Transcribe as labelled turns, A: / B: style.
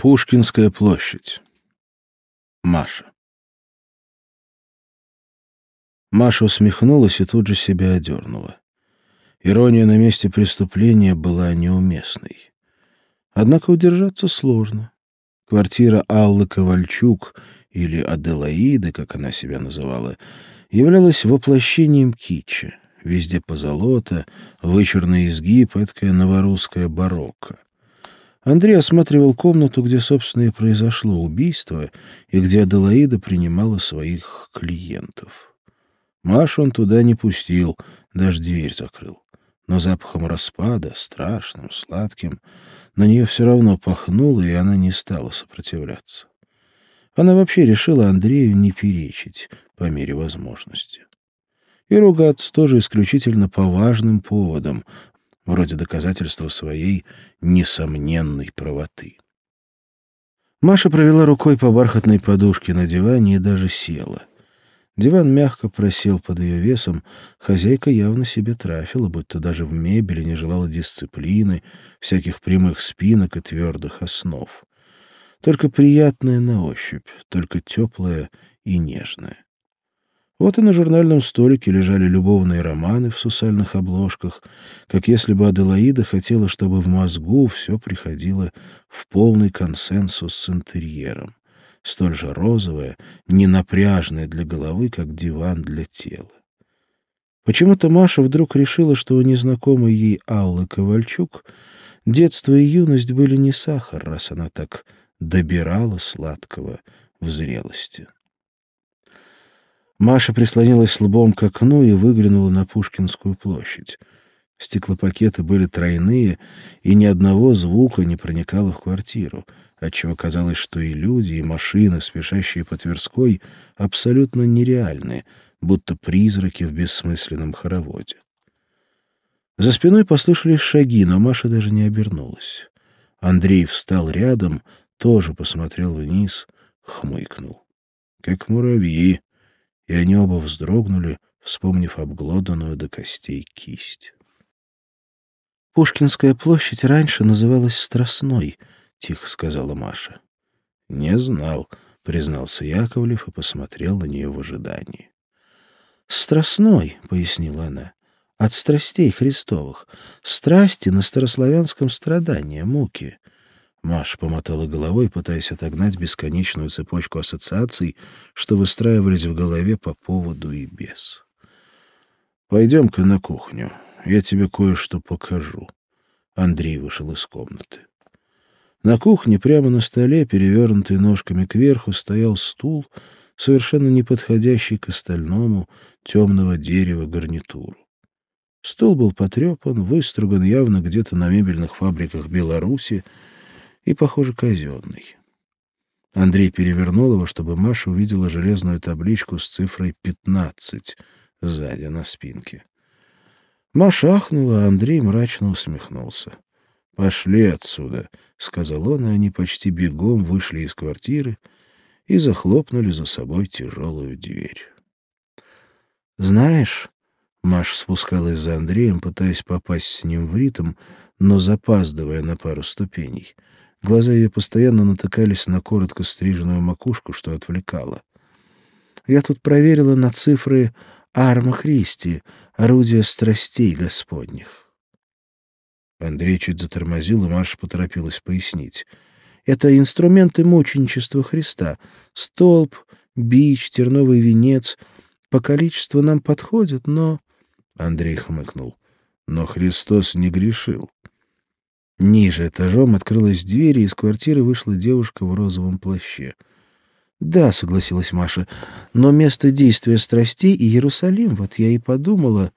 A: Пушкинская площадь. Маша. Маша усмехнулась и тут же себя одернула. Ирония на месте преступления была неуместной. Однако удержаться сложно. Квартира Аллы Ковальчук, или Аделаиды, как она себя называла, являлась воплощением китча. Везде позолота, вычурный изгиб, эткая новорусская барокко. Андрей осматривал комнату, где, собственно, и произошло убийство, и где Аделаида принимала своих клиентов. Машу он туда не пустил, даже дверь закрыл. Но запахом распада, страшным, сладким, на нее все равно пахнуло, и она не стала сопротивляться. Она вообще решила Андрею не перечить по мере возможности. И ругаться тоже исключительно по важным поводам, вроде доказательства своей несомненной правоты. Маша провела рукой по бархатной подушке на диване и даже села. Диван мягко просел под ее весом, хозяйка явно себе трафила, будто даже в мебели не желала дисциплины, всяких прямых спинок и твердых основ. Только приятная на ощупь, только теплая и нежная. Вот и на журнальном столике лежали любовные романы в сусальных обложках, как если бы Аделаида хотела, чтобы в мозгу все приходило в полный консенсус с интерьером, столь же розовое, ненапряжное для головы, как диван для тела. Почему-то Маша вдруг решила, что у незнакомой ей Аллы Ковальчук детство и юность были не сахар, раз она так добирала сладкого в зрелости. Маша прислонилась лбом к окну и выглянула на Пушкинскую площадь. Стеклопакеты были тройные, и ни одного звука не проникало в квартиру, отчего казалось, что и люди, и машины, спешащие по Тверской, абсолютно нереальны, будто призраки в бессмысленном хороводе. За спиной послышались шаги, но Маша даже не обернулась. Андрей встал рядом, тоже посмотрел вниз, хмыкнул. «Как муравьи», и они оба вздрогнули, вспомнив обглоданную до костей кисть. «Пушкинская площадь раньше называлась Страстной», — тихо сказала Маша. «Не знал», — признался Яковлев и посмотрел на нее в ожидании. «Страстной», — пояснила она, — «от страстей Христовых. Страсти на старославянском страдания, муки. Маша помотала головой, пытаясь отогнать бесконечную цепочку ассоциаций, что выстраивались в голове по поводу и без. «Пойдем-ка на кухню. Я тебе кое-что покажу». Андрей вышел из комнаты. На кухне прямо на столе, перевернутый ножками кверху, стоял стул, совершенно не подходящий к остальному темного дерева гарнитуру. Стол был потрепан, выструган явно где-то на мебельных фабриках Беларуси, и, похоже, казенный. Андрей перевернул его, чтобы Маша увидела железную табличку с цифрой 15 сзади на спинке. Маша ахнула, а Андрей мрачно усмехнулся. «Пошли отсюда», — сказал он, и они почти бегом вышли из квартиры и захлопнули за собой тяжелую дверь. «Знаешь...» — Маша спускалась за Андреем, пытаясь попасть с ним в ритм, но запаздывая на пару ступеней — Глаза ее постоянно натыкались на коротко стриженную макушку, что отвлекало. Я тут проверила на цифры Арма Христи, орудие страстей Господних. Андрей чуть затормозил, и Маша поторопилась пояснить. Это инструменты мученичества Христа. Столб, бич, терновый венец. По количеству нам подходят, но... Андрей хмыкнул. Но Христос не грешил. Ниже этажом открылась дверь, и из квартиры вышла девушка в розовом плаще. «Да», — согласилась Маша, — «но место действия страстей и Иерусалим, вот я и подумала».